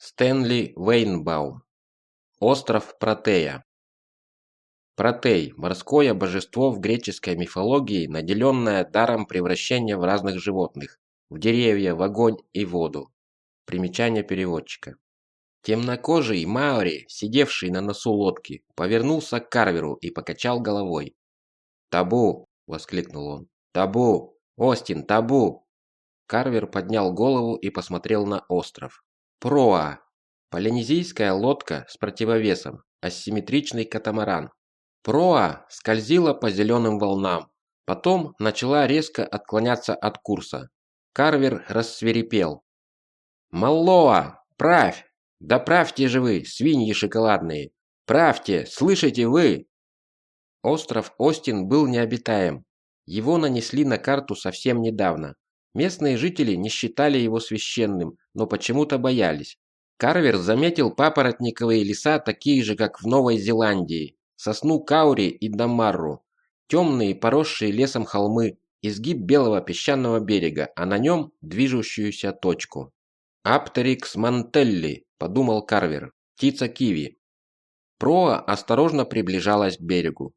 Стэнли Вейнбаум. Остров Протея. Протей – морское божество в греческой мифологии, наделенное даром превращения в разных животных – в деревья, в огонь и воду. Примечание переводчика. Темнокожий Маори, сидевший на носу лодки, повернулся к Карверу и покачал головой. «Табу!» – воскликнул он. «Табу! Остин, табу!» Карвер поднял голову и посмотрел на остров. Проа. Полинезийская лодка с противовесом, асимметричный катамаран. Проа скользила по зеленым волнам, потом начала резко отклоняться от курса. Карвер рассверепел. «Маллоа, правь! Да правьте же вы, свиньи шоколадные! Правьте, слышите вы!» Остров Остин был необитаем. Его нанесли на карту совсем недавно. Местные жители не считали его священным, но почему-то боялись. Карвер заметил папоротниковые леса, такие же, как в Новой Зеландии, сосну Каури и Дамарру, темные поросшие лесом холмы, изгиб белого песчаного берега, а на нем движущуюся точку. «Аптерикс мантелли», – подумал Карвер, – «птица киви». Проа осторожно приближалась к берегу.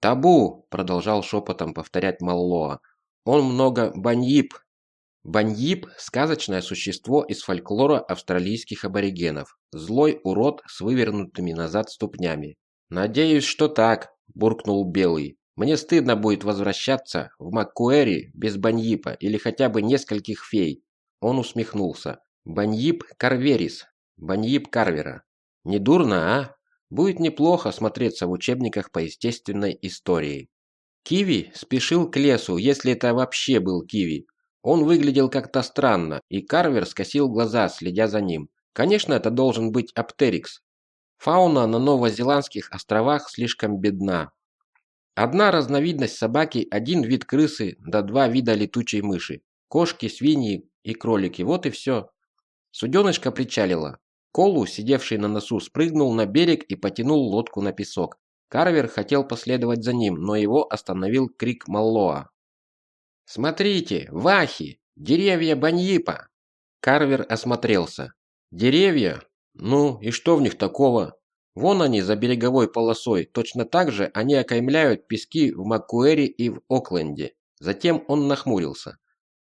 «Табу!» – продолжал шепотом повторять Маллоа. «Он много баньип Баньип – сказочное существо из фольклора австралийских аборигенов. Злой урод с вывернутыми назад ступнями. «Надеюсь, что так», – буркнул Белый. «Мне стыдно будет возвращаться в Маккуэри без Баньипа или хотя бы нескольких фей». Он усмехнулся. «Баньип Карверис. Баньип Карвера. Недурно, а? Будет неплохо смотреться в учебниках по естественной истории». Киви спешил к лесу, если это вообще был Киви. Он выглядел как-то странно, и Карвер скосил глаза, следя за ним. Конечно, это должен быть Аптерикс. Фауна на Новозеландских островах слишком бедна. Одна разновидность собаки, один вид крысы, да два вида летучей мыши. Кошки, свиньи и кролики, вот и все. Суденышко причалило. Колу, сидевший на носу, спрыгнул на берег и потянул лодку на песок. Карвер хотел последовать за ним, но его остановил крик Маллоа. «Смотрите, вахи! Деревья Баньипа!» Карвер осмотрелся. «Деревья? Ну, и что в них такого? Вон они за береговой полосой, точно так же они окаймляют пески в Маккуэре и в Окленде». Затем он нахмурился.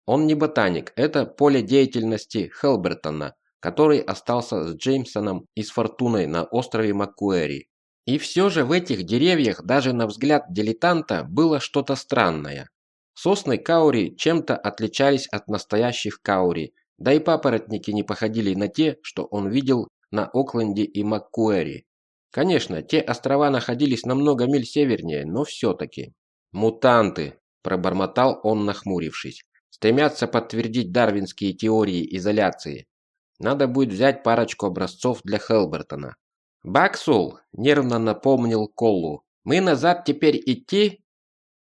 Он не ботаник, это поле деятельности Хелбертона, который остался с Джеймсоном и с Фортуной на острове Маккуэри. И все же в этих деревьях, даже на взгляд дилетанта, было что-то странное. Сосны каури чем-то отличались от настоящих каури, да и папоротники не походили на те, что он видел на Окленде и Маккуэри. Конечно, те острова находились намного миль севернее, но все-таки. «Мутанты», – пробормотал он, нахмурившись, – «стремятся подтвердить дарвинские теории изоляции. Надо будет взять парочку образцов для Хелбертона». «Баксул», – нервно напомнил Коллу, – «мы назад теперь идти?»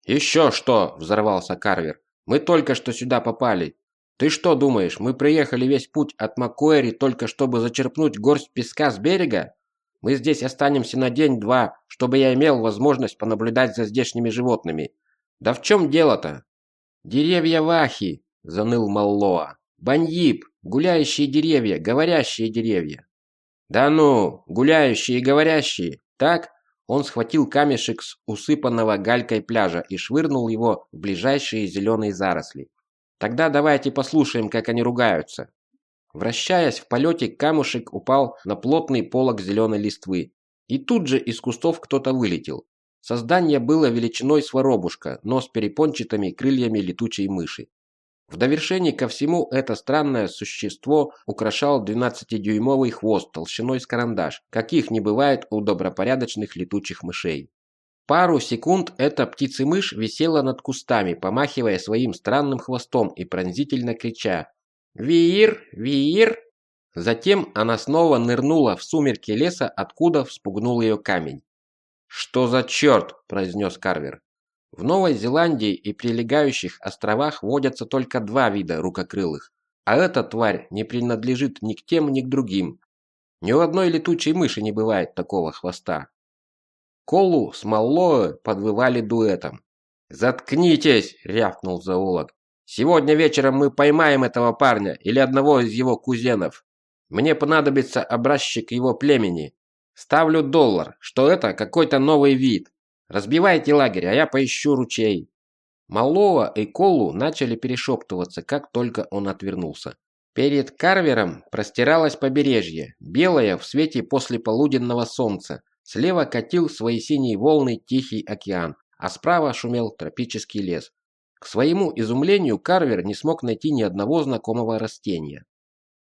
«Еще что!» – взорвался Карвер. «Мы только что сюда попали. Ты что думаешь, мы приехали весь путь от Маккуэри только чтобы зачерпнуть горсть песка с берега? Мы здесь останемся на день-два, чтобы я имел возможность понаблюдать за здешними животными. Да в чем дело-то?» «Деревья Вахи!» – заныл Маллоа. «Баньип! Гуляющие деревья, говорящие деревья!» «Да ну, гуляющие и говорящие, так?» Он схватил камешек с усыпанного галькой пляжа и швырнул его в ближайшие зеленые заросли. Тогда давайте послушаем, как они ругаются. Вращаясь в полете, камушек упал на плотный полог зеленой листвы. И тут же из кустов кто-то вылетел. Создание было величиной с воробушка, но с перепончатыми крыльями летучей мыши. В довершение ко всему это странное существо украшал 12-дюймовый хвост толщиной с карандаш, каких не бывает у добропорядочных летучих мышей. Пару секунд эта птица-мышь висела над кустами, помахивая своим странным хвостом и пронзительно крича «Виир! Виир!». Затем она снова нырнула в сумерки леса, откуда вспугнул ее камень. «Что за черт?» – произнес Карвер. В Новой Зеландии и прилегающих островах водятся только два вида рукокрылых, а эта тварь не принадлежит ни к тем, ни к другим. Ни у одной летучей мыши не бывает такого хвоста. Колу с Маллоэ подвывали дуэтом. «Заткнитесь!» – рявкнул зоолог. «Сегодня вечером мы поймаем этого парня или одного из его кузенов. Мне понадобится образчик его племени. Ставлю доллар, что это какой-то новый вид. Разбивайте лагерь, а я поищу ручей». Малова и Колу начали перешептываться, как только он отвернулся. Перед Карвером простиралось побережье, белое в свете послеполуденного солнца. Слева катил свои синие волны Тихий океан, а справа шумел тропический лес. К своему изумлению Карвер не смог найти ни одного знакомого растения.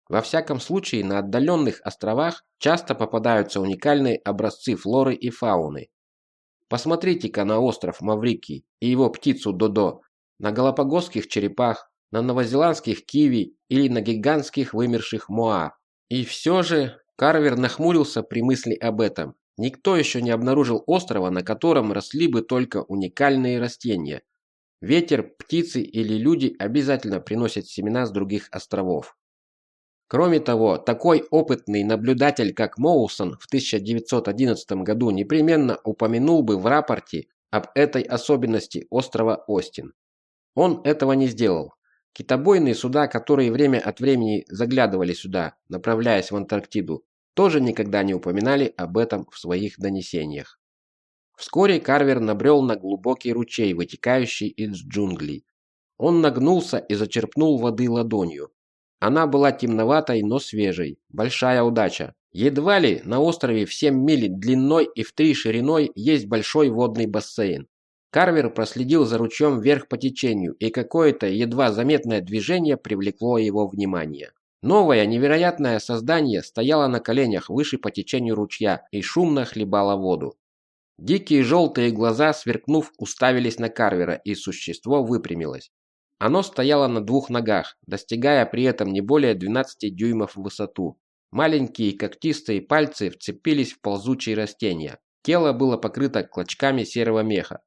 Во всяком случае, на отдаленных островах часто попадаются уникальные образцы флоры и фауны. Посмотрите-ка на остров Маврикий и его птицу Додо, на галапагосских черепах, на новозеландских киви или на гигантских вымерших моа. И все же Карвер нахмурился при мысли об этом. Никто еще не обнаружил острова, на котором росли бы только уникальные растения. Ветер, птицы или люди обязательно приносят семена с других островов. Кроме того, такой опытный наблюдатель, как Моусон в 1911 году непременно упомянул бы в рапорте об этой особенности острова Остин. Он этого не сделал. Китобойные суда, которые время от времени заглядывали сюда, направляясь в Антарктиду, тоже никогда не упоминали об этом в своих донесениях. Вскоре Карвер набрел на глубокий ручей, вытекающий из джунглей. Он нагнулся и зачерпнул воды ладонью. Она была темноватой, но свежей. Большая удача. Едва ли на острове в 7 миль длиной и в 3 шириной есть большой водный бассейн. Карвер проследил за ручьем вверх по течению, и какое-то едва заметное движение привлекло его внимание. Новое невероятное создание стояло на коленях выше по течению ручья и шумно хлебало воду. Дикие желтые глаза, сверкнув, уставились на Карвера, и существо выпрямилось. Оно стояло на двух ногах, достигая при этом не более 12 дюймов в высоту. Маленькие когтистые пальцы вцепились в ползучие растения. Тело было покрыто клочками серого меха.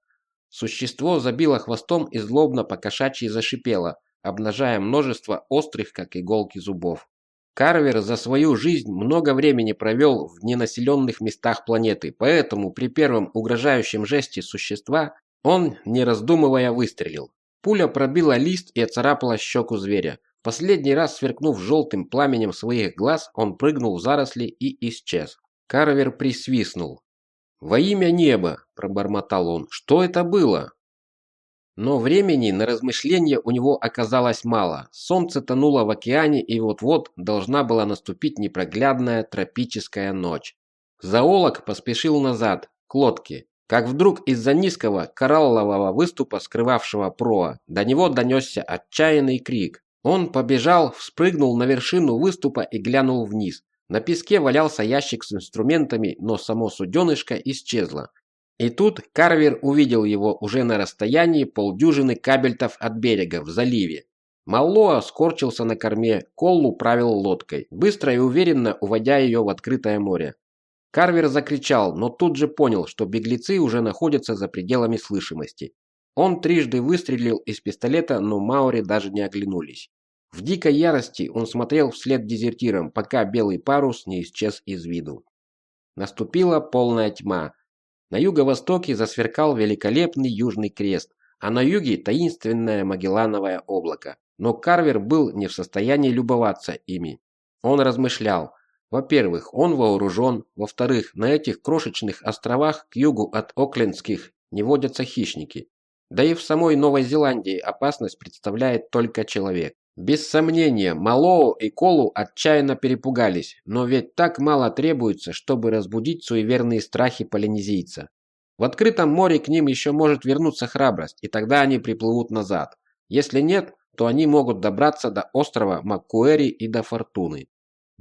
Существо забило хвостом и злобно покошачьи зашипело, обнажая множество острых, как иголки, зубов. Карвер за свою жизнь много времени провел в ненаселенных местах планеты, поэтому при первом угрожающем жесте существа он, не раздумывая, выстрелил. Пуля пробила лист и оцарапала щеку зверя. Последний раз сверкнув желтым пламенем своих глаз, он прыгнул в заросли и исчез. Карвер присвистнул. «Во имя неба!» – пробормотал он. «Что это было?» Но времени на размышления у него оказалось мало. Солнце тонуло в океане, и вот-вот должна была наступить непроглядная тропическая ночь. Зоолог поспешил назад, к лодке. Как вдруг из-за низкого кораллового выступа, скрывавшего проа, до него донесся отчаянный крик. Он побежал, вспрыгнул на вершину выступа и глянул вниз. На песке валялся ящик с инструментами, но само суденышко исчезло. И тут Карвер увидел его уже на расстоянии полдюжины кабельтов от берега в заливе. Маллоа скорчился на корме, Коллу правил лодкой, быстро и уверенно уводя ее в открытое море. Карвер закричал, но тут же понял, что беглецы уже находятся за пределами слышимости. Он трижды выстрелил из пистолета, но Маури даже не оглянулись. В дикой ярости он смотрел вслед дезертирам, пока белый парус не исчез из виду. Наступила полная тьма. На юго-востоке засверкал великолепный южный крест, а на юге таинственное Магеллановое облако. Но Карвер был не в состоянии любоваться ими. Он размышлял. Во-первых, он вооружен. Во-вторых, на этих крошечных островах к югу от Оклендских не водятся хищники. Да и в самой Новой Зеландии опасность представляет только человек. Без сомнения, Малоу и Колу отчаянно перепугались, но ведь так мало требуется, чтобы разбудить суеверные страхи полинезийца. В открытом море к ним еще может вернуться храбрость, и тогда они приплывут назад. Если нет, то они могут добраться до острова Маккуэри и до Фортуны.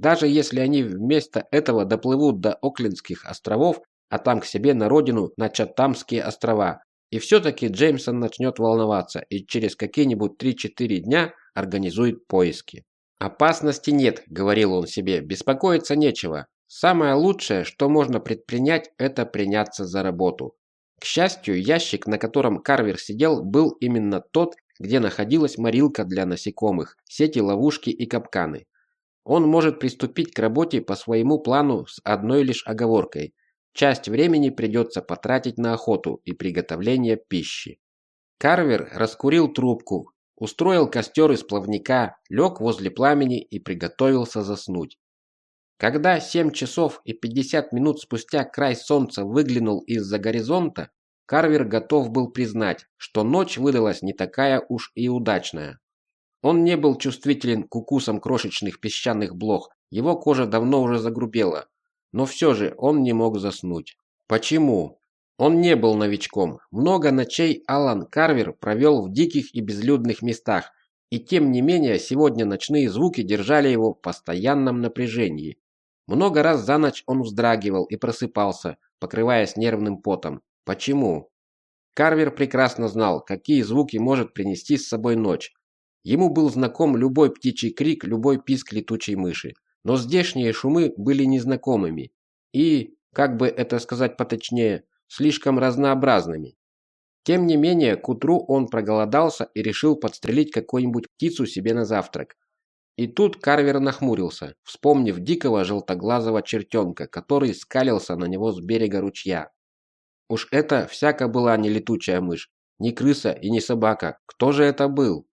Даже если они вместо этого доплывут до Оклендских островов, а там к себе на родину на Чатамские острова, и все-таки Джеймсон начнет волноваться и через какие-нибудь 3-4 дня организует поиски. «Опасности нет», – говорил он себе, – «беспокоиться нечего. Самое лучшее, что можно предпринять, это приняться за работу». К счастью, ящик, на котором Карвер сидел, был именно тот, где находилась морилка для насекомых, сети, ловушки и капканы. Он может приступить к работе по своему плану с одной лишь оговоркой. Часть времени придется потратить на охоту и приготовление пищи. Карвер раскурил трубку, устроил костер из плавника, лег возле пламени и приготовился заснуть. Когда 7 часов и 50 минут спустя край солнца выглянул из-за горизонта, Карвер готов был признать, что ночь выдалась не такая уж и удачная. Он не был чувствителен к укусам крошечных песчаных блох, его кожа давно уже загрубела, но все же он не мог заснуть. Почему? Он не был новичком. Много ночей Алан Карвер провел в диких и безлюдных местах, и тем не менее сегодня ночные звуки держали его в постоянном напряжении. Много раз за ночь он вздрагивал и просыпался, покрываясь нервным потом. Почему? Карвер прекрасно знал, какие звуки может принести с собой ночь. Ему был знаком любой птичий крик, любой писк летучей мыши. Но здешние шумы были незнакомыми и, как бы это сказать поточнее, слишком разнообразными. Тем не менее, к утру он проголодался и решил подстрелить какую-нибудь птицу себе на завтрак. И тут Карвер нахмурился, вспомнив дикого желтоглазого чертенка, который скалился на него с берега ручья. Уж это всяко была не летучая мышь, не крыса и не собака. Кто же это был?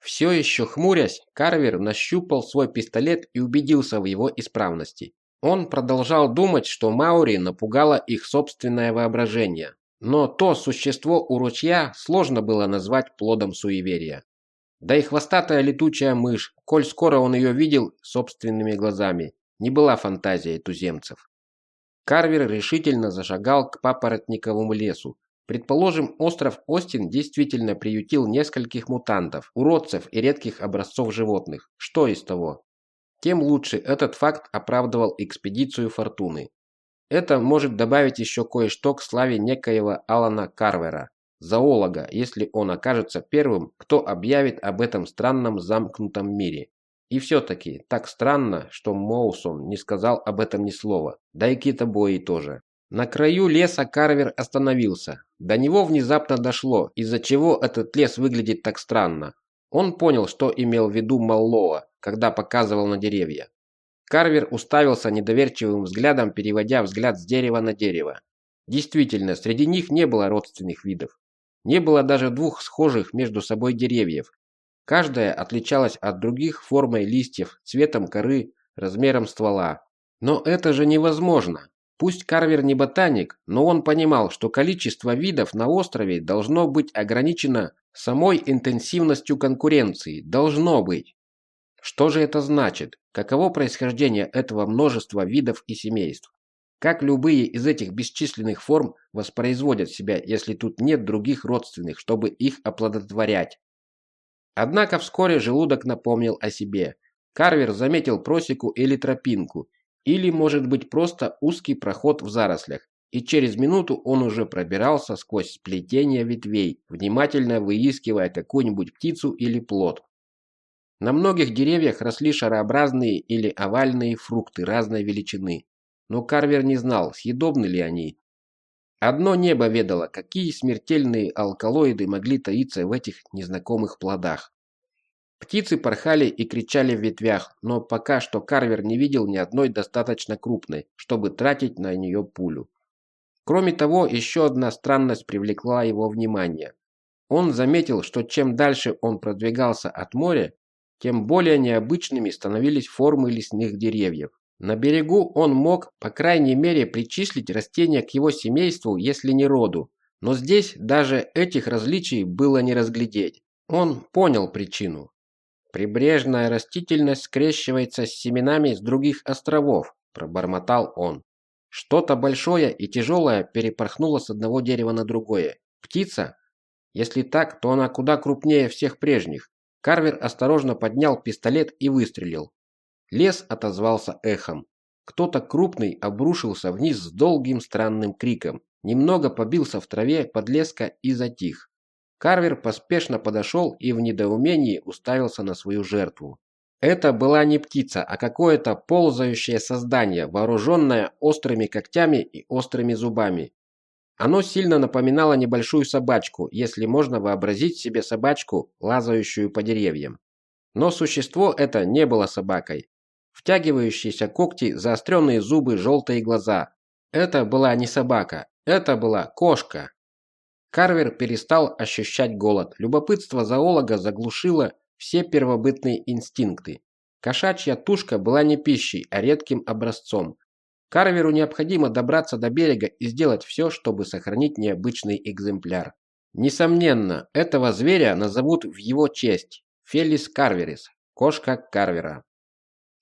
Все еще хмурясь, Карвер нащупал свой пистолет и убедился в его исправности. Он продолжал думать, что Маури напугало их собственное воображение. Но то существо у ручья сложно было назвать плодом суеверия. Да и хвостатая летучая мышь, коль скоро он ее видел собственными глазами, не была фантазией туземцев. Карвер решительно зашагал к папоротниковому лесу. Предположим, остров Остин действительно приютил нескольких мутантов, уродцев и редких образцов животных. Что из того? Тем лучше этот факт оправдывал экспедицию Фортуны. Это может добавить еще кое-что к славе некоего Алана Карвера, зоолога, если он окажется первым, кто объявит об этом странном замкнутом мире. И все-таки так странно, что Моусон не сказал об этом ни слова, да и китобои тоже. На краю леса Карвер остановился. До него внезапно дошло, из-за чего этот лес выглядит так странно. Он понял, что имел в виду Маллоа, когда показывал на деревья. Карвер уставился недоверчивым взглядом, переводя взгляд с дерева на дерево. Действительно, среди них не было родственных видов. Не было даже двух схожих между собой деревьев, Каждая отличалась от других формой листьев, цветом коры, размером ствола. Но это же невозможно. Пусть Карвер не ботаник, но он понимал, что количество видов на острове должно быть ограничено самой интенсивностью конкуренции. Должно быть. Что же это значит? Каково происхождение этого множества видов и семейств? Как любые из этих бесчисленных форм воспроизводят себя, если тут нет других родственных, чтобы их оплодотворять? Однако вскоре желудок напомнил о себе. Карвер заметил просеку или тропинку, или, может быть, просто узкий проход в зарослях, и через минуту он уже пробирался сквозь сплетение ветвей, внимательно выискивая какую-нибудь птицу или плод. На многих деревьях росли шарообразные или овальные фрукты разной величины, но Карвер не знал, съедобны ли они, Одно небо ведало, какие смертельные алкалоиды могли таиться в этих незнакомых плодах. Птицы порхали и кричали в ветвях, но пока что Карвер не видел ни одной достаточно крупной, чтобы тратить на нее пулю. Кроме того, еще одна странность привлекла его внимание. Он заметил, что чем дальше он продвигался от моря, тем более необычными становились формы лесных деревьев. На берегу он мог, по крайней мере, причислить растения к его семейству, если не роду. Но здесь даже этих различий было не разглядеть. Он понял причину. «Прибрежная растительность скрещивается с семенами с других островов», – пробормотал он. Что-то большое и тяжелое перепорхнуло с одного дерева на другое. Птица? Если так, то она куда крупнее всех прежних. Карвер осторожно поднял пистолет и выстрелил. Лес отозвался эхом. Кто-то крупный обрушился вниз с долгим странным криком, немного побился в траве подлеска и затих. Карвер поспешно подошел и в недоумении уставился на свою жертву. Это была не птица, а какое-то ползающее создание, вооруженное острыми когтями и острыми зубами. Оно сильно напоминало небольшую собачку, если можно вообразить себе собачку, лазающую по деревьям. Но существо это не было собакой. Втягивающиеся когти, заостренные зубы, желтые глаза. Это была не собака, это была кошка. Карвер перестал ощущать голод. Любопытство зоолога заглушило все первобытные инстинкты. Кошачья тушка была не пищей, а редким образцом. Карверу необходимо добраться до берега и сделать все, чтобы сохранить необычный экземпляр. Несомненно, этого зверя назовут в его честь – Фелис карверис, кошка Карвера.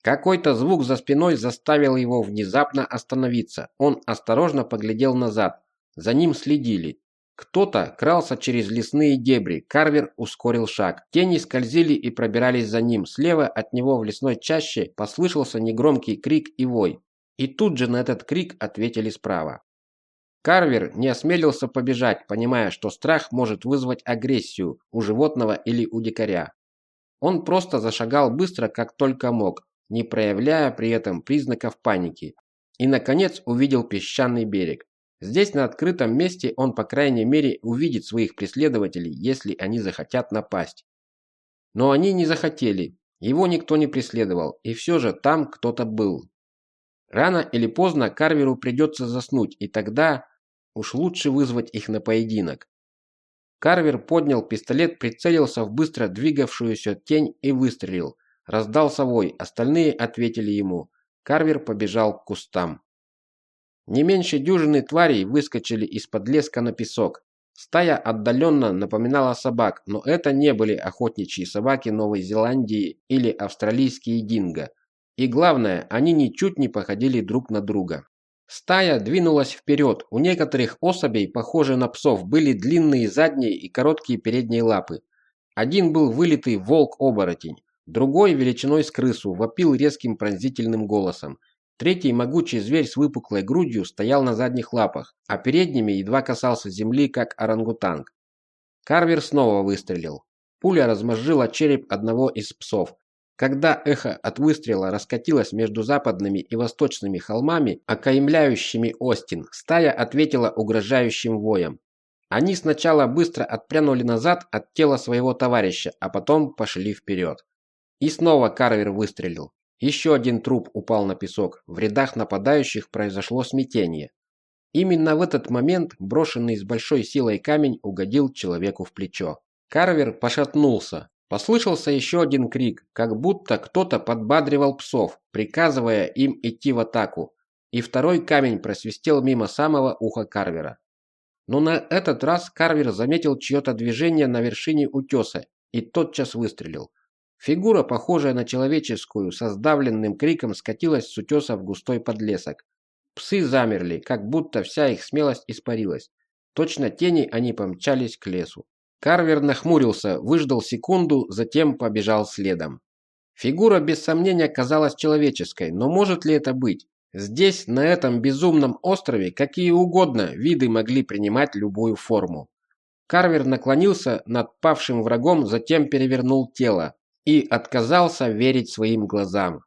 Какой-то звук за спиной заставил его внезапно остановиться. Он осторожно поглядел назад. За ним следили. Кто-то крался через лесные дебри. Карвер ускорил шаг. Тени скользили и пробирались за ним. Слева от него в лесной чаще послышался негромкий крик и вой. И тут же на этот крик ответили справа. Карвер не осмелился побежать, понимая, что страх может вызвать агрессию у животного или у дикаря. Он просто зашагал быстро, как только мог, не проявляя при этом признаков паники. И, наконец, увидел песчаный берег. Здесь, на открытом месте, он, по крайней мере, увидит своих преследователей, если они захотят напасть. Но они не захотели. Его никто не преследовал, и все же там кто-то был. Рано или поздно Карверу придется заснуть, и тогда уж лучше вызвать их на поединок. Карвер поднял пистолет, прицелился в быстро двигавшуюся тень и выстрелил. Раздался вой, остальные ответили ему. Карвер побежал к кустам. Не меньше дюжины тварей выскочили из-под леска на песок. Стая отдаленно напоминала собак, но это не были охотничьи собаки Новой Зеландии или австралийские динго. И главное, они ничуть не походили друг на друга. Стая двинулась вперед. У некоторых особей, похожих на псов, были длинные задние и короткие передние лапы. Один был вылитый волк-оборотень, другой, величиной с крысу, вопил резким пронзительным голосом. Третий могучий зверь с выпуклой грудью стоял на задних лапах, а передними едва касался земли, как орангутанг. Карвер снова выстрелил. Пуля размозжила череп одного из псов. Когда эхо от выстрела раскатилось между западными и восточными холмами, окаймляющими Остин, стая ответила угрожающим воем. Они сначала быстро отпрянули назад от тела своего товарища, а потом пошли вперед. И снова Карвер выстрелил. Еще один труп упал на песок. В рядах нападающих произошло смятение. Именно в этот момент брошенный с большой силой камень угодил человеку в плечо. Карвер пошатнулся. Послышался еще один крик, как будто кто-то подбадривал псов, приказывая им идти в атаку. И второй камень просвистел мимо самого уха Карвера. Но на этот раз Карвер заметил чье-то движение на вершине утеса и тотчас выстрелил. Фигура, похожая на человеческую, со сдавленным криком скатилась с утеса в густой подлесок. Псы замерли, как будто вся их смелость испарилась. Точно тени они помчались к лесу. Карвер нахмурился, выждал секунду, затем побежал следом. Фигура без сомнения казалась человеческой, но может ли это быть? Здесь, на этом безумном острове, какие угодно виды могли принимать любую форму. Карвер наклонился над павшим врагом, затем перевернул тело, и отказался верить своим глазам.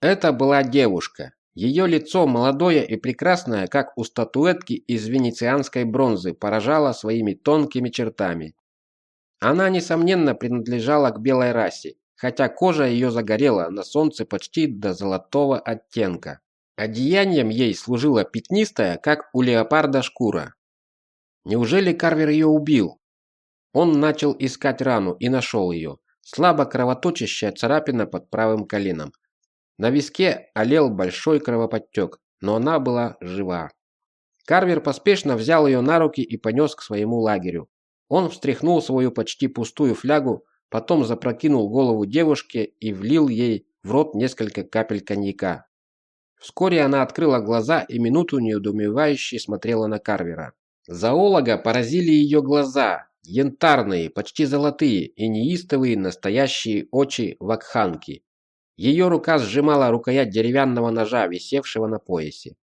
Это была девушка. Ее лицо, молодое и прекрасное, как у статуэтки из венецианской бронзы, поражало своими тонкими чертами. Она, несомненно, принадлежала к белой расе, хотя кожа ее загорела на солнце почти до золотого оттенка. Одеянием ей служила пятнистая, как у леопарда, шкура. Неужели Карвер ее убил? Он начал искать рану и нашел ее слабо кровоточащая царапина под правым коленом. На виске олел большой кровоподтек, но она была жива. Карвер поспешно взял ее на руки и понес к своему лагерю. Он встряхнул свою почти пустую флягу, потом запрокинул голову девушки и влил ей в рот несколько капель коньяка. Вскоре она открыла глаза и минуту неудумевающе смотрела на Карвера. Зоолога поразили ее глаза, Янтарные, почти золотые и неистовые настоящие очи вакханки. Ее рука сжимала рукоять деревянного ножа, висевшего на поясе.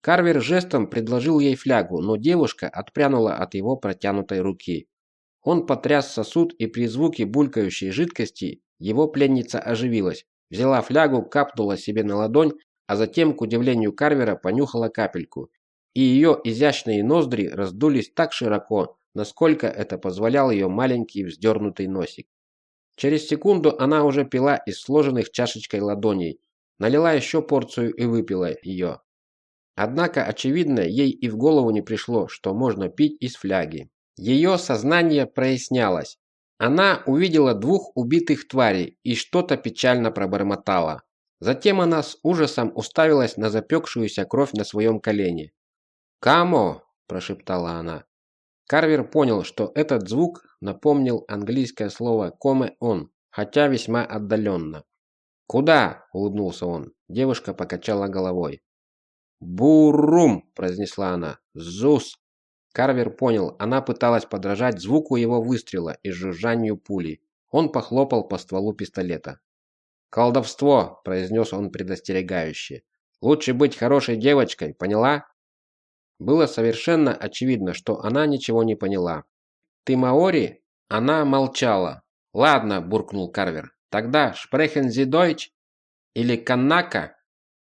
Карвер жестом предложил ей флягу, но девушка отпрянула от его протянутой руки. Он потряс сосуд, и при звуке булькающей жидкости его пленница оживилась, взяла флягу, капнула себе на ладонь, а затем, к удивлению Карвера, понюхала капельку. И ее изящные ноздри раздулись так широко, насколько это позволял ее маленький вздернутый носик. Через секунду она уже пила из сложенных чашечкой ладоней, налила еще порцию и выпила ее. Однако, очевидно, ей и в голову не пришло, что можно пить из фляги. Ее сознание прояснялось. Она увидела двух убитых тварей и что-то печально пробормотала. Затем она с ужасом уставилась на запекшуюся кровь на своем колене. «Камо!» – прошептала она. Карвер понял, что этот звук напомнил английское слово «коме-он», хотя весьма отдаленно. «Куда?» – улыбнулся он. Девушка покачала головой. «Бурум!» – произнесла она. «Зус!» Карвер понял, она пыталась подражать звуку его выстрела и жужжанию пули. Он похлопал по стволу пистолета. «Колдовство!» – произнес он предостерегающе. «Лучше быть хорошей девочкой, поняла?» Было совершенно очевидно, что она ничего не поняла. «Ты маори?» Она молчала. «Ладно», – буркнул Карвер. «Тогда шпрехен зи дойч? Или каннака?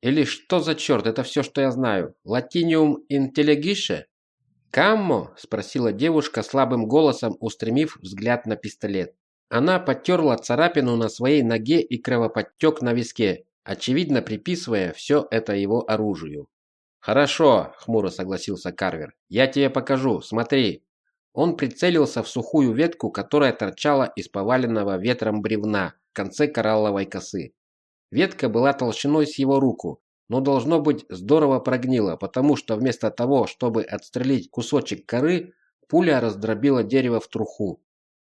Или что за черт? Это все, что я знаю. Латиниум интеллигише?» «Каммо?» – спросила девушка слабым голосом, устремив взгляд на пистолет. Она потерла царапину на своей ноге и кровоподтек на виске, очевидно приписывая все это его оружию. «Хорошо», – хмуро согласился Карвер. «Я тебе покажу, смотри». Он прицелился в сухую ветку, которая торчала из поваленного ветром бревна в конце коралловой косы. Ветка была толщиной с его руку, но должно быть здорово прогнила, потому что вместо того, чтобы отстрелить кусочек коры, пуля раздробила дерево в труху.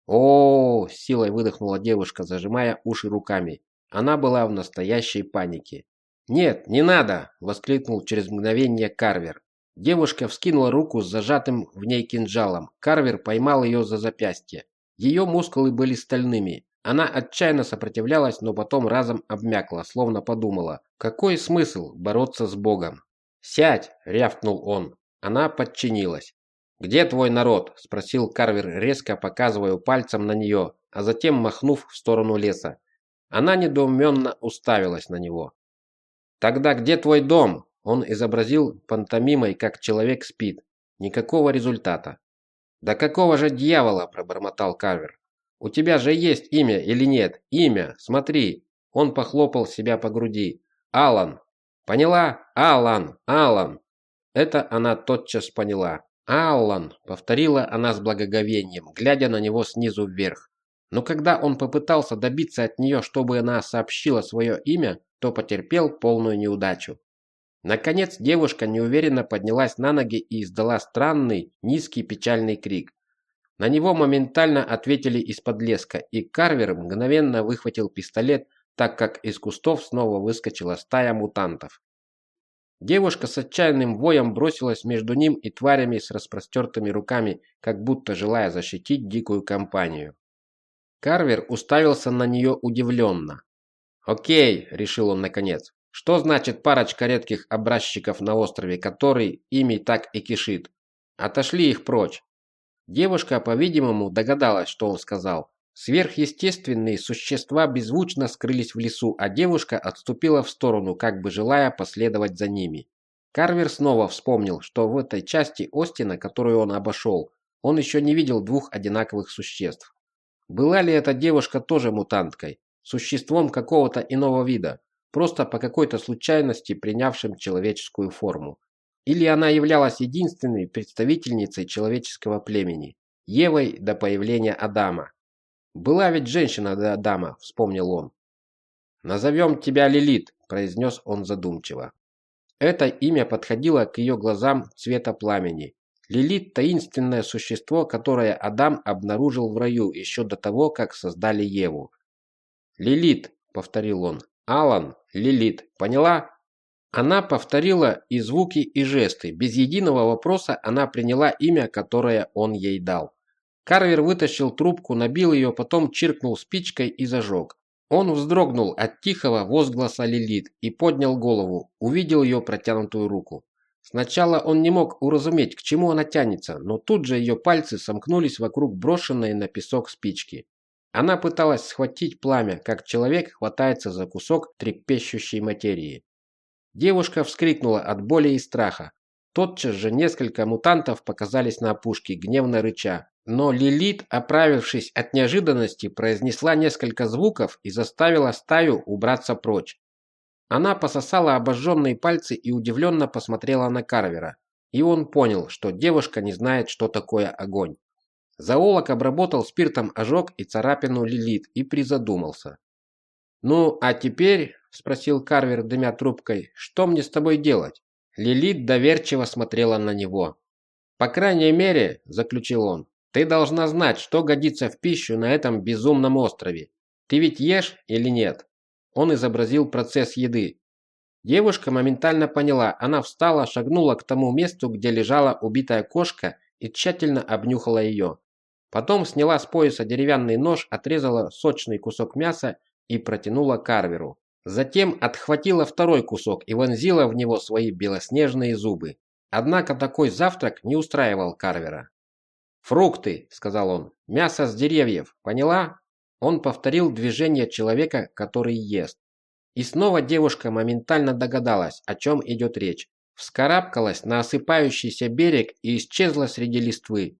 О, -о, силой выдохнула девушка, зажимая уши руками. Она была в настоящей панике. «Нет, не надо!» – воскликнул через мгновение Карвер. Девушка вскинула руку с зажатым в ней кинжалом. Карвер поймал ее за запястье. Ее мускулы были стальными. Она отчаянно сопротивлялась, но потом разом обмякла, словно подумала. Какой смысл бороться с Богом? «Сядь!» – рявкнул он. Она подчинилась. «Где твой народ?» – спросил Карвер, резко показывая пальцем на нее, а затем махнув в сторону леса. Она недоуменно уставилась на него. «Тогда где твой дом?» Он изобразил пантомимой, как человек спит. Никакого результата. «Да какого же дьявола?» – пробормотал Карвер. «У тебя же есть имя или нет? Имя, смотри!» Он похлопал себя по груди. «Алан!» «Поняла? Алан! Алан!» Это она тотчас поняла. «Аллан!» – повторила она с благоговением, глядя на него снизу вверх. Но когда он попытался добиться от нее, чтобы она сообщила свое имя, то потерпел полную неудачу. Наконец девушка неуверенно поднялась на ноги и издала странный, низкий печальный крик. На него моментально ответили из-под леска, и Карвер мгновенно выхватил пистолет, так как из кустов снова выскочила стая мутантов. Девушка с отчаянным воем бросилась между ним и тварями с распростертыми руками, как будто желая защитить дикую компанию. Карвер уставился на нее удивленно. «Окей», – решил он наконец. «Что значит парочка редких образчиков на острове, который ими так и кишит? Отошли их прочь». Девушка, по-видимому, догадалась, что он сказал. Сверхъестественные существа беззвучно скрылись в лесу, а девушка отступила в сторону, как бы желая последовать за ними. Карвер снова вспомнил, что в этой части Остина, которую он обошел, он еще не видел двух одинаковых существ. Была ли эта девушка тоже мутанткой? существом какого-то иного вида, просто по какой-то случайности принявшим человеческую форму. Или она являлась единственной представительницей человеческого племени, Евой до появления Адама. «Была ведь женщина до Адама», – вспомнил он. «Назовем тебя Лилит», – произнес он задумчиво. Это имя подходило к ее глазам цвета пламени. Лилит – таинственное существо, которое Адам обнаружил в раю еще до того, как создали Еву. «Лилит», — повторил он. «Алан, Лилит, поняла?» Она повторила и звуки, и жесты. Без единого вопроса она приняла имя, которое он ей дал. Карвер вытащил трубку, набил ее, потом чиркнул спичкой и зажег. Он вздрогнул от тихого возгласа Лилит и поднял голову, увидел ее протянутую руку. Сначала он не мог уразуметь, к чему она тянется, но тут же ее пальцы сомкнулись вокруг брошенной на песок спички. Она пыталась схватить пламя, как человек хватается за кусок трепещущей материи. Девушка вскрикнула от боли и страха. Тотчас же несколько мутантов показались на опушке, гневно рыча. Но Лилит, оправившись от неожиданности, произнесла несколько звуков и заставила стаю убраться прочь. Она пососала обожженные пальцы и удивленно посмотрела на Карвера. И он понял, что девушка не знает, что такое огонь. Зоолог обработал спиртом ожог и царапину Лилит и призадумался. «Ну, а теперь, — спросил Карвер, дымя трубкой, — что мне с тобой делать?» Лилит доверчиво смотрела на него. «По крайней мере, — заключил он, — ты должна знать, что годится в пищу на этом безумном острове. Ты ведь ешь или нет?» Он изобразил процесс еды. Девушка моментально поняла. Она встала, шагнула к тому месту, где лежала убитая кошка и тщательно обнюхала ее. Потом сняла с пояса деревянный нож, отрезала сочный кусок мяса и протянула Карверу. Затем отхватила второй кусок и вонзила в него свои белоснежные зубы. Однако такой завтрак не устраивал Карвера. «Фрукты», — сказал он, — «мясо с деревьев, поняла?» Он повторил движение человека, который ест. И снова девушка моментально догадалась, о чем идет речь. Вскарабкалась на осыпающийся берег и исчезла среди листвы.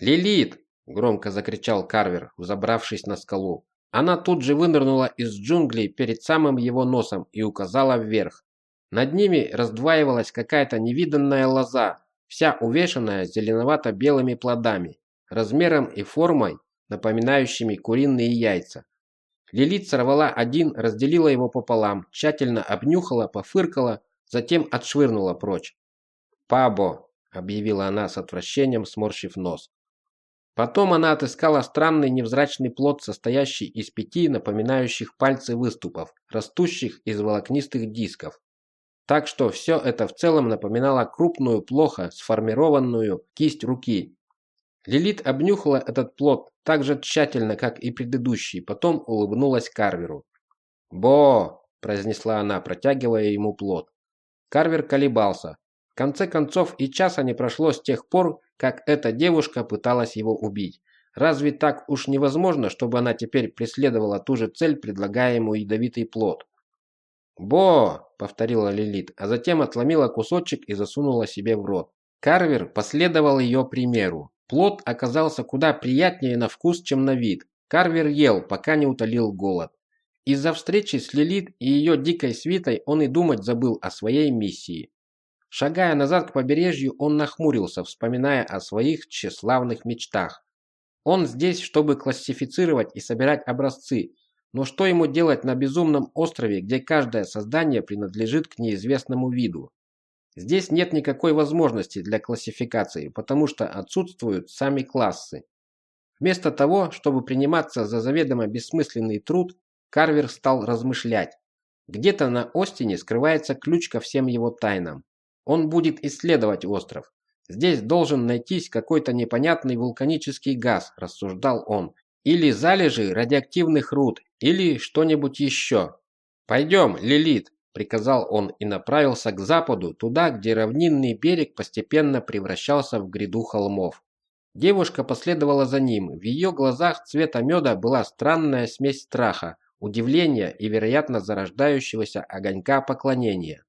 «Лилит!» – громко закричал Карвер, взобравшись на скалу. Она тут же вынырнула из джунглей перед самым его носом и указала вверх. Над ними раздваивалась какая-то невиданная лоза, вся увешанная зеленовато-белыми плодами, размером и формой, напоминающими куриные яйца. Лилит сорвала один, разделила его пополам, тщательно обнюхала, пофыркала, затем отшвырнула прочь. «Пабо!» – объявила она с отвращением, сморщив нос. Потом она отыскала странный невзрачный плод, состоящий из пяти напоминающих пальцы выступов, растущих из волокнистых дисков. Так что все это в целом напоминало крупную, плохо сформированную кисть руки. Лилит обнюхала этот плод так же тщательно, как и предыдущий, потом улыбнулась Карверу. «Бо!» – произнесла она, протягивая ему плод. Карвер колебался. В конце концов и часа не прошло с тех пор, как эта девушка пыталась его убить. Разве так уж невозможно, чтобы она теперь преследовала ту же цель, предлагая ему ядовитый плод? «Бо!» – повторила Лилит, а затем отломила кусочек и засунула себе в рот. Карвер последовал ее примеру. Плод оказался куда приятнее на вкус, чем на вид. Карвер ел, пока не утолил голод. Из-за встречи с Лилит и ее дикой свитой он и думать забыл о своей миссии. Шагая назад к побережью, он нахмурился, вспоминая о своих тщеславных мечтах. Он здесь, чтобы классифицировать и собирать образцы, но что ему делать на безумном острове, где каждое создание принадлежит к неизвестному виду? Здесь нет никакой возможности для классификации, потому что отсутствуют сами классы. Вместо того, чтобы приниматься за заведомо бессмысленный труд, Карвер стал размышлять. Где-то на Остине скрывается ключ ко всем его тайнам. Он будет исследовать остров. Здесь должен найтись какой-то непонятный вулканический газ, рассуждал он. Или залежи радиоактивных руд, или что-нибудь еще. «Пойдем, Лилит», – приказал он и направился к западу, туда, где равнинный берег постепенно превращался в гряду холмов. Девушка последовала за ним. В ее глазах цвета меда была странная смесь страха, удивления и, вероятно, зарождающегося огонька поклонения.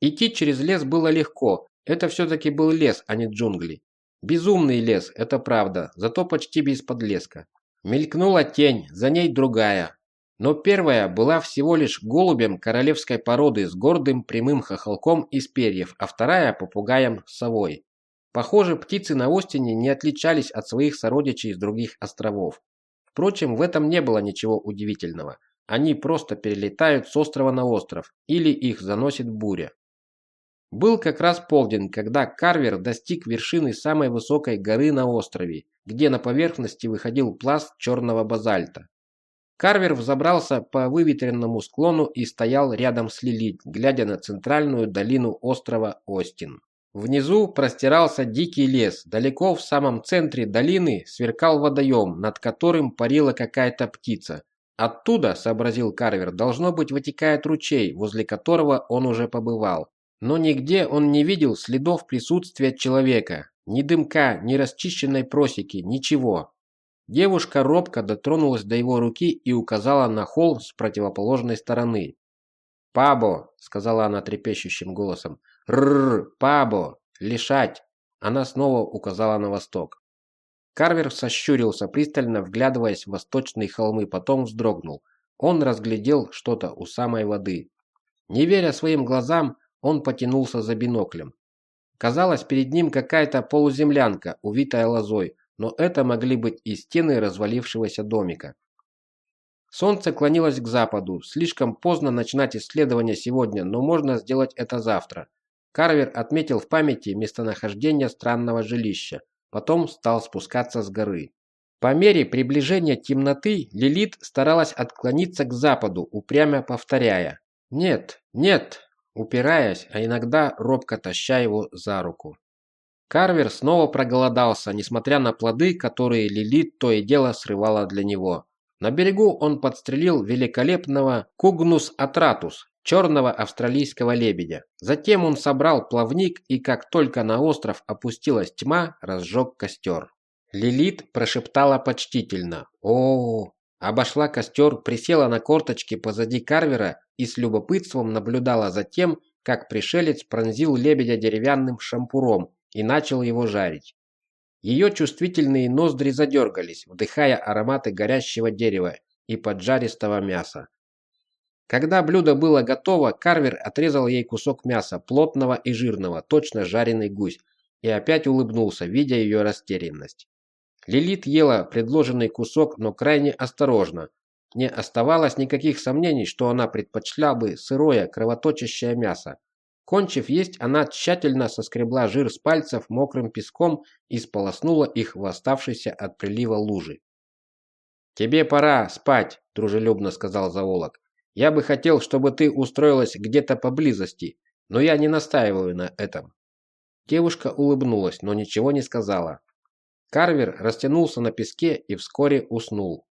Идти через лес было легко. Это все-таки был лес, а не джунгли. Безумный лес, это правда, зато почти без подлеска. Мелькнула тень, за ней другая. Но первая была всего лишь голубем королевской породы с гордым прямым хохолком из перьев, а вторая – попугаем совой. Похоже, птицы на Остине не отличались от своих сородичей с других островов. Впрочем, в этом не было ничего удивительного. Они просто перелетают с острова на остров, или их заносит буря. Был как раз полдень, когда Карвер достиг вершины самой высокой горы на острове, где на поверхности выходил пласт черного базальта. Карвер взобрался по выветренному склону и стоял рядом с Лилит, глядя на центральную долину острова Остин. Внизу простирался дикий лес, далеко в самом центре долины сверкал водоем, над которым парила какая-то птица. Оттуда, сообразил Карвер, должно быть вытекает ручей, возле которого он уже побывал. Но нигде он не видел следов присутствия человека. Ни дымка, ни расчищенной просеки, ничего. Девушка робко дотронулась до его руки и указала на холл с противоположной стороны. «Пабо!» – сказала она трепещущим голосом. «Рррр! Пабо! Лишать!» Она снова указала на восток. Карвер сощурился, пристально вглядываясь в восточные холмы, потом вздрогнул. Он разглядел что-то у самой воды. Не веря своим глазам, он потянулся за биноклем. Казалось, перед ним какая-то полуземлянка, увитая лозой. Но это могли быть и стены развалившегося домика. Солнце клонилось к западу. Слишком поздно начинать исследование сегодня, но можно сделать это завтра. Карвер отметил в памяти местонахождение странного жилища. Потом стал спускаться с горы. По мере приближения темноты Лилит старалась отклониться к западу, упрямо повторяя «Нет, нет», упираясь, а иногда робко таща его за руку. Карвер снова проголодался, несмотря на плоды, которые Лилит то и дело срывала для него. На берегу он подстрелил великолепного Кугнус атратус, черного австралийского лебедя. Затем он собрал плавник и, как только на остров опустилась тьма, разжег костер. Лилит прошептала почтительно о, Обошла костер, присела на корточки позади Карвера и с любопытством наблюдала за тем, как пришелец пронзил лебедя деревянным шампуром и начал его жарить. Ее чувствительные ноздри задергались, вдыхая ароматы горящего дерева и поджаристого мяса. Когда блюдо было готово, Карвер отрезал ей кусок мяса, плотного и жирного, точно жареный гусь, и опять улыбнулся, видя ее растерянность. Лилит ела предложенный кусок, но крайне осторожно. Не оставалось никаких сомнений, что она предпочла бы сырое, кровоточащее мясо. Кончив есть, она тщательно соскребла жир с пальцев мокрым песком и сполоснула их в оставшейся от прилива лужи. «Тебе пора спать», – дружелюбно сказал зоолог. «Я бы хотел, чтобы ты устроилась где-то поблизости, но я не настаиваю на этом». Девушка улыбнулась, но ничего не сказала. Карвер растянулся на песке и вскоре уснул.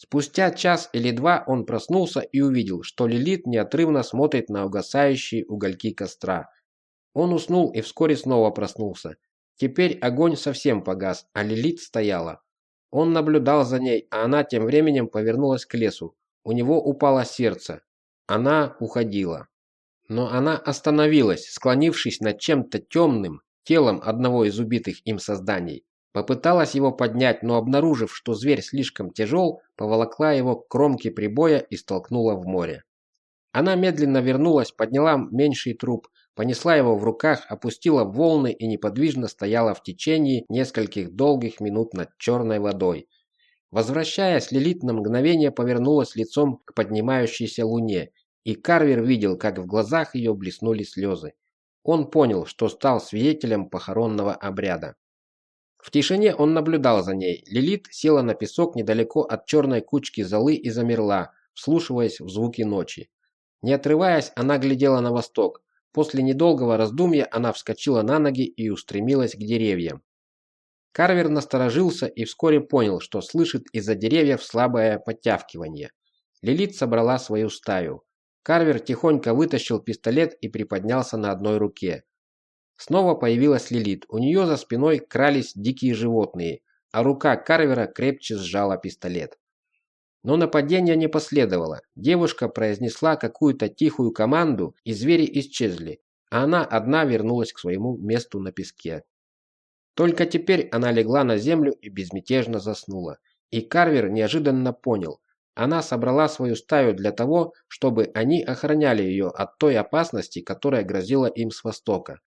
Спустя час или два он проснулся и увидел, что Лилит неотрывно смотрит на угасающие угольки костра. Он уснул и вскоре снова проснулся. Теперь огонь совсем погас, а Лилит стояла. Он наблюдал за ней, а она тем временем повернулась к лесу. У него упало сердце. Она уходила. Но она остановилась, склонившись над чем-то темным, телом одного из убитых им созданий. Попыталась его поднять, но обнаружив, что зверь слишком тяжел, поволокла его к кромке прибоя и столкнула в море. Она медленно вернулась, подняла меньший труп, понесла его в руках, опустила в волны и неподвижно стояла в течение нескольких долгих минут над черной водой. Возвращаясь, Лилит на мгновение повернулась лицом к поднимающейся луне, и Карвер видел, как в глазах ее блеснули слезы. Он понял, что стал свидетелем похоронного обряда. В тишине он наблюдал за ней. Лилит села на песок недалеко от черной кучки золы и замерла, вслушиваясь в звуки ночи. Не отрываясь, она глядела на восток. После недолгого раздумья она вскочила на ноги и устремилась к деревьям. Карвер насторожился и вскоре понял, что слышит из-за деревьев слабое подтявкивание. Лилит собрала свою стаю. Карвер тихонько вытащил пистолет и приподнялся на одной руке. Снова появилась Лилит. У нее за спиной крались дикие животные, а рука Карвера крепче сжала пистолет. Но нападения не последовало. Девушка произнесла какую-то тихую команду, и звери исчезли, а она одна вернулась к своему месту на песке. Только теперь она легла на землю и безмятежно заснула. И Карвер неожиданно понял. Она собрала свою стаю для того, чтобы они охраняли ее от той опасности, которая грозила им с востока.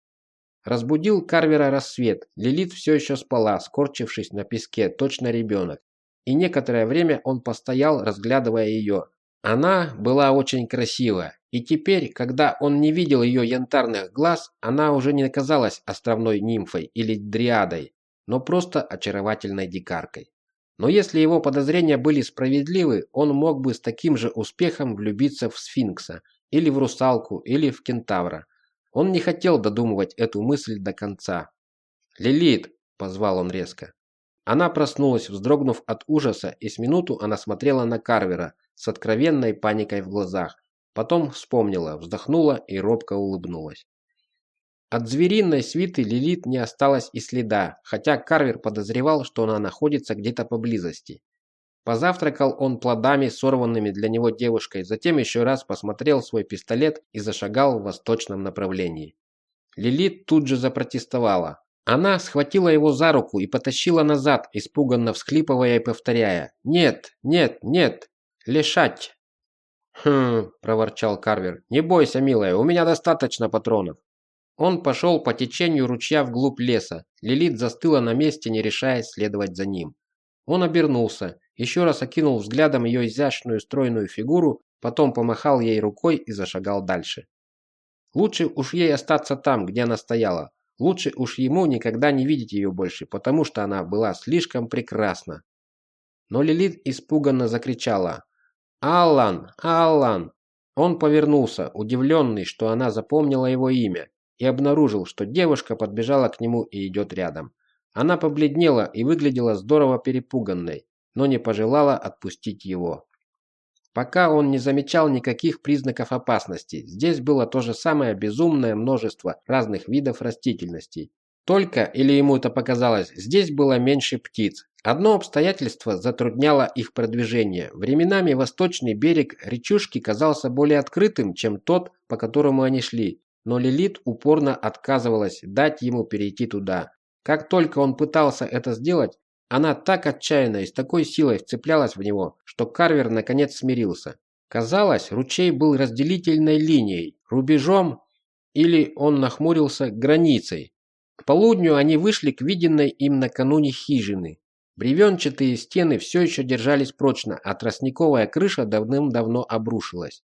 Разбудил Карвера рассвет. Лилит все еще спала, скорчившись на песке, точно ребенок. И некоторое время он постоял, разглядывая ее. Она была очень красива, и теперь, когда он не видел ее янтарных глаз, она уже не казалась островной нимфой или дриадой, но просто очаровательной дикаркой. Но если его подозрения были справедливы, он мог бы с таким же успехом влюбиться в сфинкса, или в русалку, или в кентавра. Он не хотел додумывать эту мысль до конца. «Лилит!» – позвал он резко. Она проснулась, вздрогнув от ужаса, и с минуту она смотрела на Карвера с откровенной паникой в глазах. Потом вспомнила, вздохнула и робко улыбнулась. От звериной свиты Лилит не осталось и следа, хотя Карвер подозревал, что она находится где-то поблизости. Позавтракал он плодами, сорванными для него девушкой, затем еще раз посмотрел свой пистолет и зашагал в восточном направлении. Лилит тут же запротестовала. Она схватила его за руку и потащила назад, испуганно всхлипывая и повторяя «Нет, нет, нет! Лишать!» «Хм!» – проворчал Карвер. «Не бойся, милая, у меня достаточно патронов!» Он пошел по течению ручья вглубь леса. Лилит застыла на месте, не решаясь следовать за ним. Он обернулся, еще раз окинул взглядом ее изящную стройную фигуру, потом помахал ей рукой и зашагал дальше. Лучше уж ей остаться там, где она стояла. Лучше уж ему никогда не видеть ее больше, потому что она была слишком прекрасна. Но Лилит испуганно закричала. «Аллан! Аллан!» Он повернулся, удивленный, что она запомнила его имя, и обнаружил, что девушка подбежала к нему и идет рядом. Она побледнела и выглядела здорово перепуганной, но не пожелала отпустить его. Пока он не замечал никаких признаков опасности, здесь было то же самое безумное множество разных видов растительностей. Только, или ему это показалось, здесь было меньше птиц. Одно обстоятельство затрудняло их продвижение. Временами восточный берег речушки казался более открытым, чем тот, по которому они шли, но Лилит упорно отказывалась дать ему перейти туда. Как только он пытался это сделать, она так отчаянно и с такой силой вцеплялась в него, что Карвер наконец смирился. Казалось, ручей был разделительной линией, рубежом, или он нахмурился границей. К полудню они вышли к виденной им накануне хижины. Бревенчатые стены все еще держались прочно, а тростниковая крыша давным-давно обрушилась.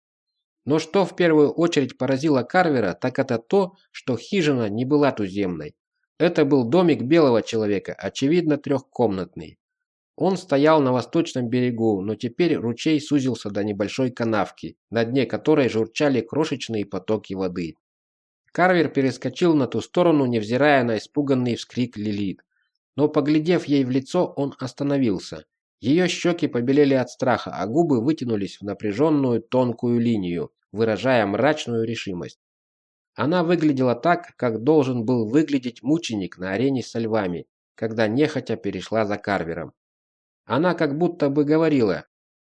Но что в первую очередь поразило Карвера, так это то, что хижина не была туземной. Это был домик белого человека, очевидно трехкомнатный. Он стоял на восточном берегу, но теперь ручей сузился до небольшой канавки, на дне которой журчали крошечные потоки воды. Карвер перескочил на ту сторону, невзирая на испуганный вскрик Лилит. Но, поглядев ей в лицо, он остановился. Ее щеки побелели от страха, а губы вытянулись в напряженную тонкую линию, выражая мрачную решимость. Она выглядела так, как должен был выглядеть мученик на арене со львами, когда нехотя перешла за Карвером. Она как будто бы говорила,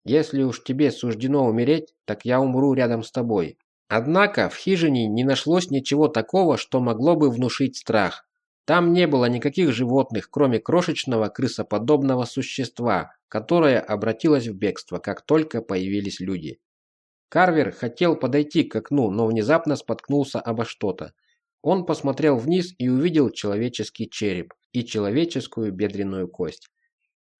«Если уж тебе суждено умереть, так я умру рядом с тобой». Однако в хижине не нашлось ничего такого, что могло бы внушить страх. Там не было никаких животных, кроме крошечного крысоподобного существа, которое обратилось в бегство, как только появились люди. Карвер хотел подойти к окну, но внезапно споткнулся обо что-то. Он посмотрел вниз и увидел человеческий череп и человеческую бедренную кость.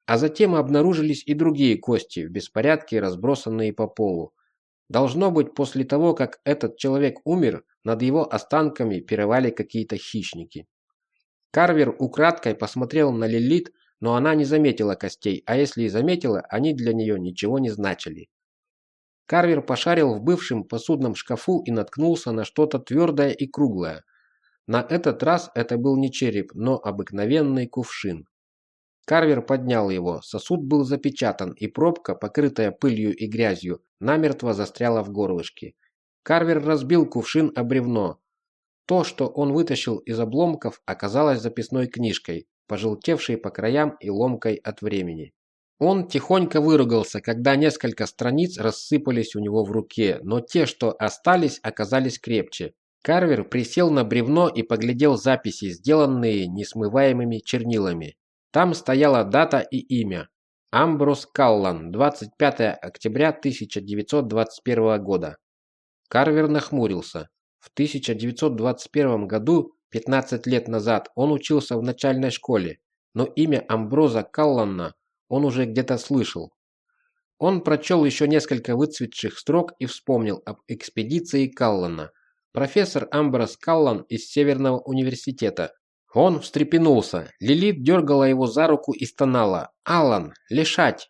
А затем обнаружились и другие кости, в беспорядке разбросанные по полу. Должно быть, после того, как этот человек умер, над его останками пировали какие-то хищники. Карвер украдкой посмотрел на Лилит, но она не заметила костей, а если и заметила, они для нее ничего не значили. Карвер пошарил в бывшем посудном шкафу и наткнулся на что-то твердое и круглое. На этот раз это был не череп, но обыкновенный кувшин. Карвер поднял его, сосуд был запечатан, и пробка, покрытая пылью и грязью, намертво застряла в горлышке. Карвер разбил кувшин о бревно. То, что он вытащил из обломков, оказалось записной книжкой, пожелтевшей по краям и ломкой от времени. Он тихонько выругался, когда несколько страниц рассыпались у него в руке, но те, что остались, оказались крепче. Карвер присел на бревно и поглядел записи, сделанные несмываемыми чернилами. Там стояла дата и имя. Амброс Каллан, 25 октября 1921 года. Карвер нахмурился. В 1921 году, 15 лет назад, он учился в начальной школе, но имя Амброза Каллана он уже где-то слышал. Он прочел еще несколько выцветших строк и вспомнил об экспедиции Каллана. Профессор Амброс Каллан из Северного университета. Он встрепенулся. Лилит дергала его за руку и стонала. «Аллан, лишать!»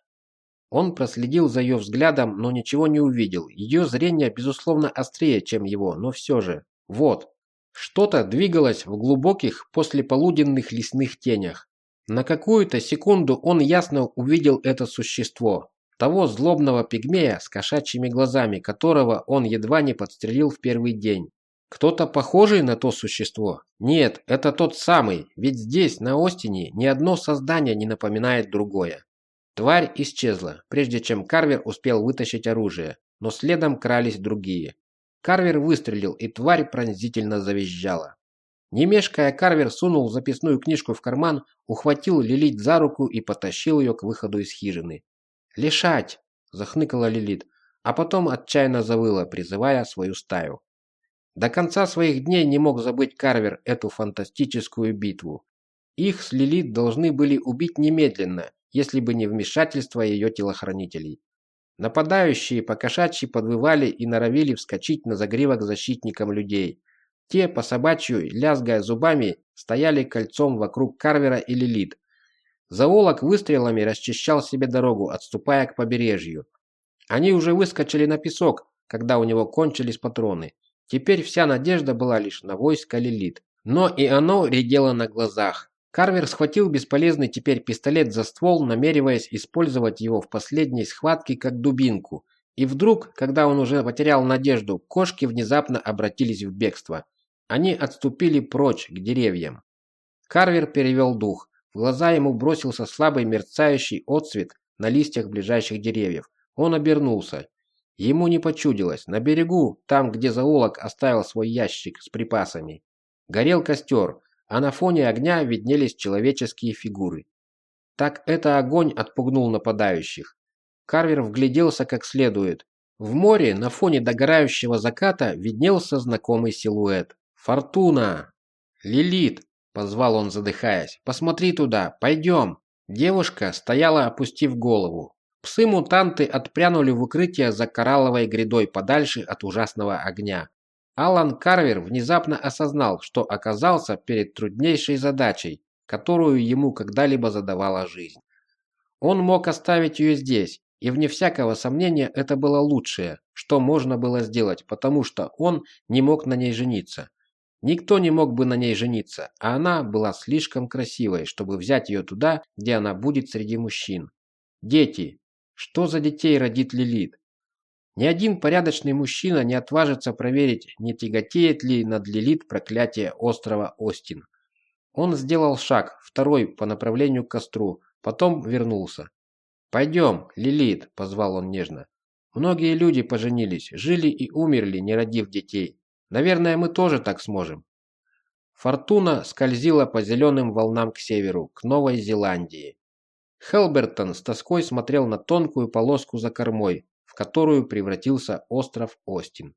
Он проследил за ее взглядом, но ничего не увидел. Ее зрение, безусловно, острее, чем его, но все же. Вот. Что-то двигалось в глубоких послеполуденных лесных тенях. На какую-то секунду он ясно увидел это существо, того злобного пигмея с кошачьими глазами, которого он едва не подстрелил в первый день. Кто-то похожий на то существо? Нет, это тот самый, ведь здесь, на Остине, ни одно создание не напоминает другое. Тварь исчезла, прежде чем Карвер успел вытащить оружие, но следом крались другие. Карвер выстрелил, и тварь пронзительно завизжала. Не мешкая, Карвер сунул записную книжку в карман, ухватил Лилит за руку и потащил ее к выходу из хижины. «Лишать!» – захныкала Лилит, а потом отчаянно завыла, призывая свою стаю. До конца своих дней не мог забыть Карвер эту фантастическую битву. Их с Лилит должны были убить немедленно, если бы не вмешательство ее телохранителей. Нападающие покошачьи подвывали и норовили вскочить на загривок защитникам людей. Те, по собачью, лязгая зубами, стояли кольцом вокруг Карвера и Лилит. Заолок выстрелами расчищал себе дорогу, отступая к побережью. Они уже выскочили на песок, когда у него кончились патроны. Теперь вся надежда была лишь на войско Лилит. Но и оно редело на глазах. Карвер схватил бесполезный теперь пистолет за ствол, намереваясь использовать его в последней схватке как дубинку. И вдруг, когда он уже потерял надежду, кошки внезапно обратились в бегство. Они отступили прочь, к деревьям. Карвер перевел дух. В глаза ему бросился слабый мерцающий отсвет на листьях ближайших деревьев. Он обернулся. Ему не почудилось. На берегу, там, где заулок оставил свой ящик с припасами, горел костер а на фоне огня виднелись человеческие фигуры. Так это огонь отпугнул нападающих. Карвер вгляделся как следует. В море на фоне догорающего заката виднелся знакомый силуэт. «Фортуна!» «Лилит!» – позвал он, задыхаясь. «Посмотри туда! Пойдем!» Девушка стояла, опустив голову. Псы-мутанты отпрянули в укрытие за коралловой грядой подальше от ужасного огня. Алан Карвер внезапно осознал, что оказался перед труднейшей задачей, которую ему когда-либо задавала жизнь. Он мог оставить ее здесь, и вне всякого сомнения это было лучшее, что можно было сделать, потому что он не мог на ней жениться. Никто не мог бы на ней жениться, а она была слишком красивой, чтобы взять ее туда, где она будет среди мужчин. Дети. Что за детей родит Лилит? Ни один порядочный мужчина не отважится проверить, не тяготеет ли над Лилит проклятие острова Остин. Он сделал шаг, второй по направлению к костру, потом вернулся. «Пойдем, Лилит», – позвал он нежно. «Многие люди поженились, жили и умерли, не родив детей. Наверное, мы тоже так сможем». Фортуна скользила по зеленым волнам к северу, к Новой Зеландии. Хелбертон с тоской смотрел на тонкую полоску за кормой, в которую превратился остров Остин.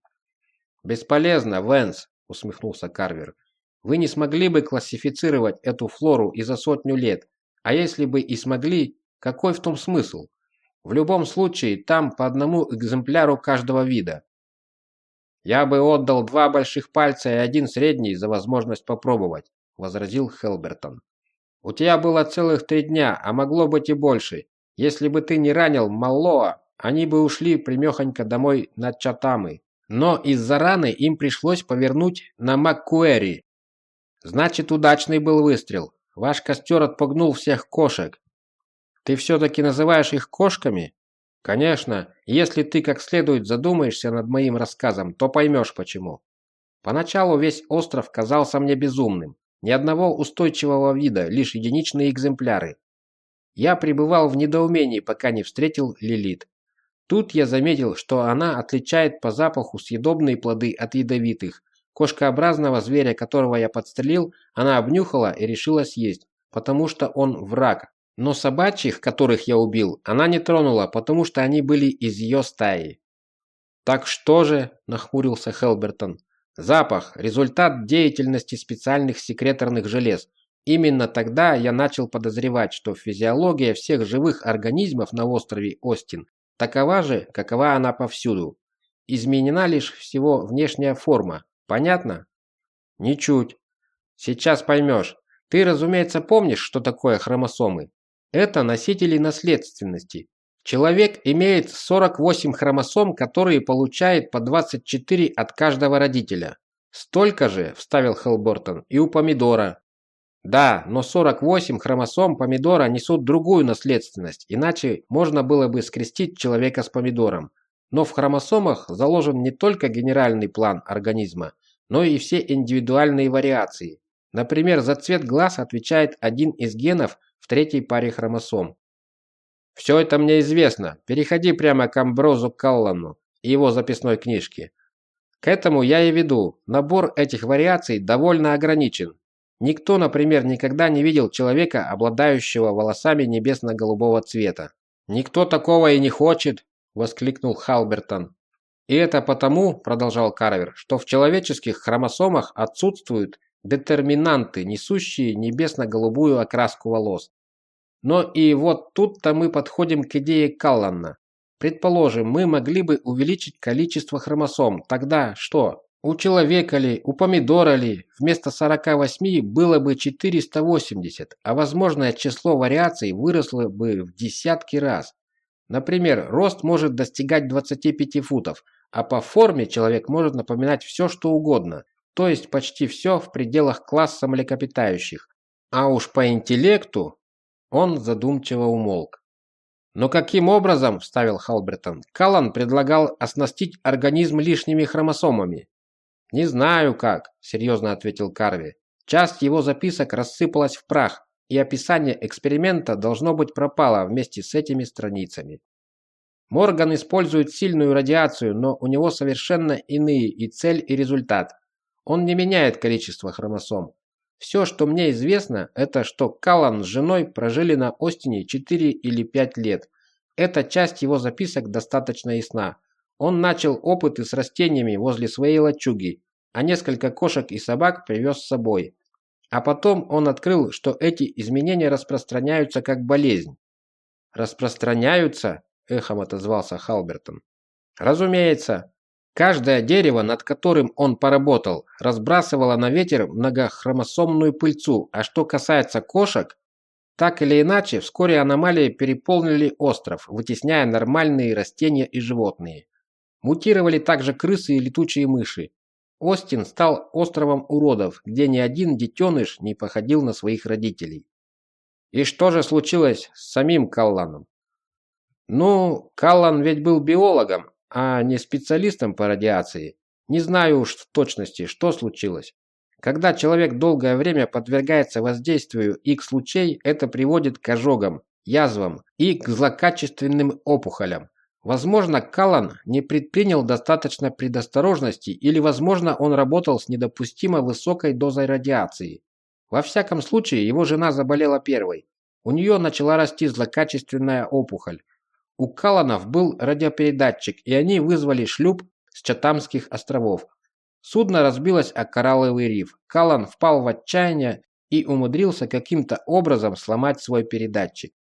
«Бесполезно, Венс», – усмехнулся Карвер. «Вы не смогли бы классифицировать эту флору и за сотню лет, а если бы и смогли, какой в том смысл? В любом случае, там по одному экземпляру каждого вида. «Я бы отдал два больших пальца и один средний за возможность попробовать», – возразил Хелбертон. «У тебя было целых три дня, а могло быть и больше. Если бы ты не ранил Маллоа, они бы ушли примехонько домой на Чатамы. Но из-за раны им пришлось повернуть на Маккуэри. Значит, удачный был выстрел. Ваш костер отпугнул всех кошек. Ты все-таки называешь их кошками? Конечно, если ты как следует задумаешься над моим рассказом, то поймешь почему. Поначалу весь остров казался мне безумным. Ни одного устойчивого вида, лишь единичные экземпляры. Я пребывал в недоумении, пока не встретил Лилит. Тут я заметил, что она отличает по запаху съедобные плоды от ядовитых. Кошкообразного зверя, которого я подстрелил, она обнюхала и решила съесть, потому что он враг. Но собачьих, которых я убил, она не тронула, потому что они были из ее стаи. «Так что же?» – нахмурился Хелбертон. «Запах – результат деятельности специальных секреторных желез. Именно тогда я начал подозревать, что физиология всех живых организмов на острове Остин Такова же, какова она повсюду. Изменена лишь всего внешняя форма. Понятно? Ничуть. Сейчас поймешь. Ты, разумеется, помнишь, что такое хромосомы. Это носители наследственности. Человек имеет 48 хромосом, которые получает по 24 от каждого родителя. Столько же, вставил Хелбортон, и у помидора. Да, но 48 хромосом помидора несут другую наследственность, иначе можно было бы скрестить человека с помидором. Но в хромосомах заложен не только генеральный план организма, но и все индивидуальные вариации. Например, за цвет глаз отвечает один из генов в третьей паре хромосом. Все это мне известно. Переходи прямо к Амброзу Каллану и его записной книжке. К этому я и веду. Набор этих вариаций довольно ограничен, Никто, например, никогда не видел человека, обладающего волосами небесно-голубого цвета. «Никто такого и не хочет!» – воскликнул Халбертон. И это потому, продолжал Карвер, что в человеческих хромосомах отсутствуют детерминанты, несущие небесно-голубую окраску волос. Но и вот тут-то мы подходим к идее Каллана. Предположим, мы могли бы увеличить количество хромосом. Тогда что? У человека ли, у помидора ли, вместо 48 было бы 480, а возможное число вариаций выросло бы в десятки раз. Например, рост может достигать 25 футов, а по форме человек может напоминать все, что угодно, то есть почти все в пределах класса млекопитающих. А уж по интеллекту он задумчиво умолк. Но каким образом, вставил Халбертон, Каллан предлагал оснастить организм лишними хромосомами? «Не знаю как», – серьезно ответил Карви. «Часть его записок рассыпалась в прах, и описание эксперимента должно быть пропало вместе с этими страницами. Морган использует сильную радиацию, но у него совершенно иные и цель, и результат. Он не меняет количество хромосом. Все, что мне известно, это что Каллан с женой прожили на Остине 4 или 5 лет. Эта часть его записок достаточно ясна. Он начал опыты с растениями возле своей лачуги а несколько кошек и собак привез с собой. А потом он открыл, что эти изменения распространяются как болезнь. «Распространяются?» – эхом отозвался Халбертон. «Разумеется. Каждое дерево, над которым он поработал, разбрасывало на ветер многохромосомную пыльцу, а что касается кошек, так или иначе, вскоре аномалии переполнили остров, вытесняя нормальные растения и животные. Мутировали также крысы и летучие мыши. Остин стал островом уродов, где ни один детеныш не походил на своих родителей. И что же случилось с самим Калланом? Ну, Каллан ведь был биологом, а не специалистом по радиации. Не знаю уж в точности, что случилось. Когда человек долгое время подвергается воздействию X-лучей, это приводит к ожогам, язвам и к злокачественным опухолям. Возможно, Каллан не предпринял достаточно предосторожности или, возможно, он работал с недопустимо высокой дозой радиации. Во всяком случае, его жена заболела первой. У нее начала расти злокачественная опухоль. У Калланов был радиопередатчик, и они вызвали шлюп с Чатамских островов. Судно разбилось о коралловый риф. Каллан впал в отчаяние и умудрился каким-то образом сломать свой передатчик.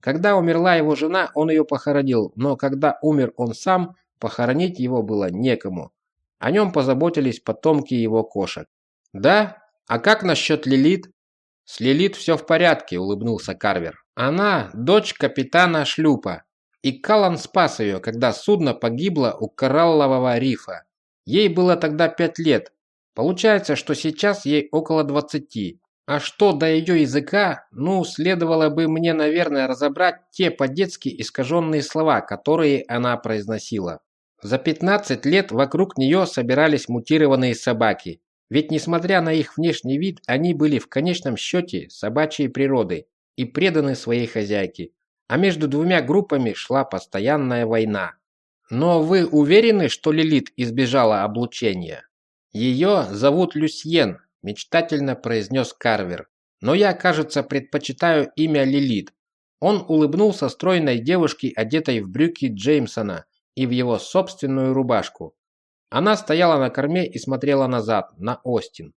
Когда умерла его жена, он ее похоронил, но когда умер он сам, похоронить его было некому. О нем позаботились потомки его кошек. «Да? А как насчет Лилит?» «С Лилит все в порядке», – улыбнулся Карвер. «Она – дочь капитана шлюпа. И Калан спас ее, когда судно погибло у Кораллового рифа. Ей было тогда пять лет. Получается, что сейчас ей около двадцати. А что до ее языка, ну, следовало бы мне, наверное, разобрать те по-детски искаженные слова, которые она произносила. За 15 лет вокруг нее собирались мутированные собаки. Ведь несмотря на их внешний вид, они были в конечном счете собачьей природы и преданы своей хозяйке. А между двумя группами шла постоянная война. Но вы уверены, что Лилит избежала облучения? Ее зовут Люсьен, мечтательно произнес Карвер. Но я, кажется, предпочитаю имя Лилит. Он улыбнулся стройной девушке, одетой в брюки Джеймсона и в его собственную рубашку. Она стояла на корме и смотрела назад, на Остин.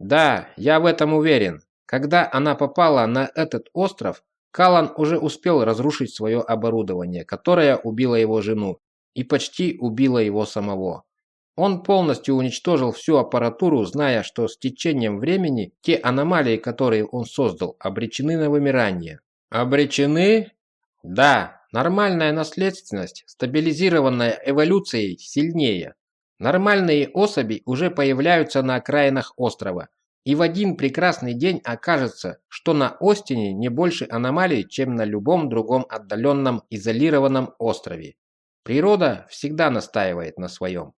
Да, я в этом уверен. Когда она попала на этот остров, Калан уже успел разрушить свое оборудование, которое убило его жену и почти убило его самого. Он полностью уничтожил всю аппаратуру, зная, что с течением времени те аномалии, которые он создал, обречены на вымирание. Обречены? Да, нормальная наследственность, стабилизированная эволюцией, сильнее. Нормальные особи уже появляются на окраинах острова. И в один прекрасный день окажется, что на Остине не больше аномалий, чем на любом другом отдаленном изолированном острове. Природа всегда настаивает на своем.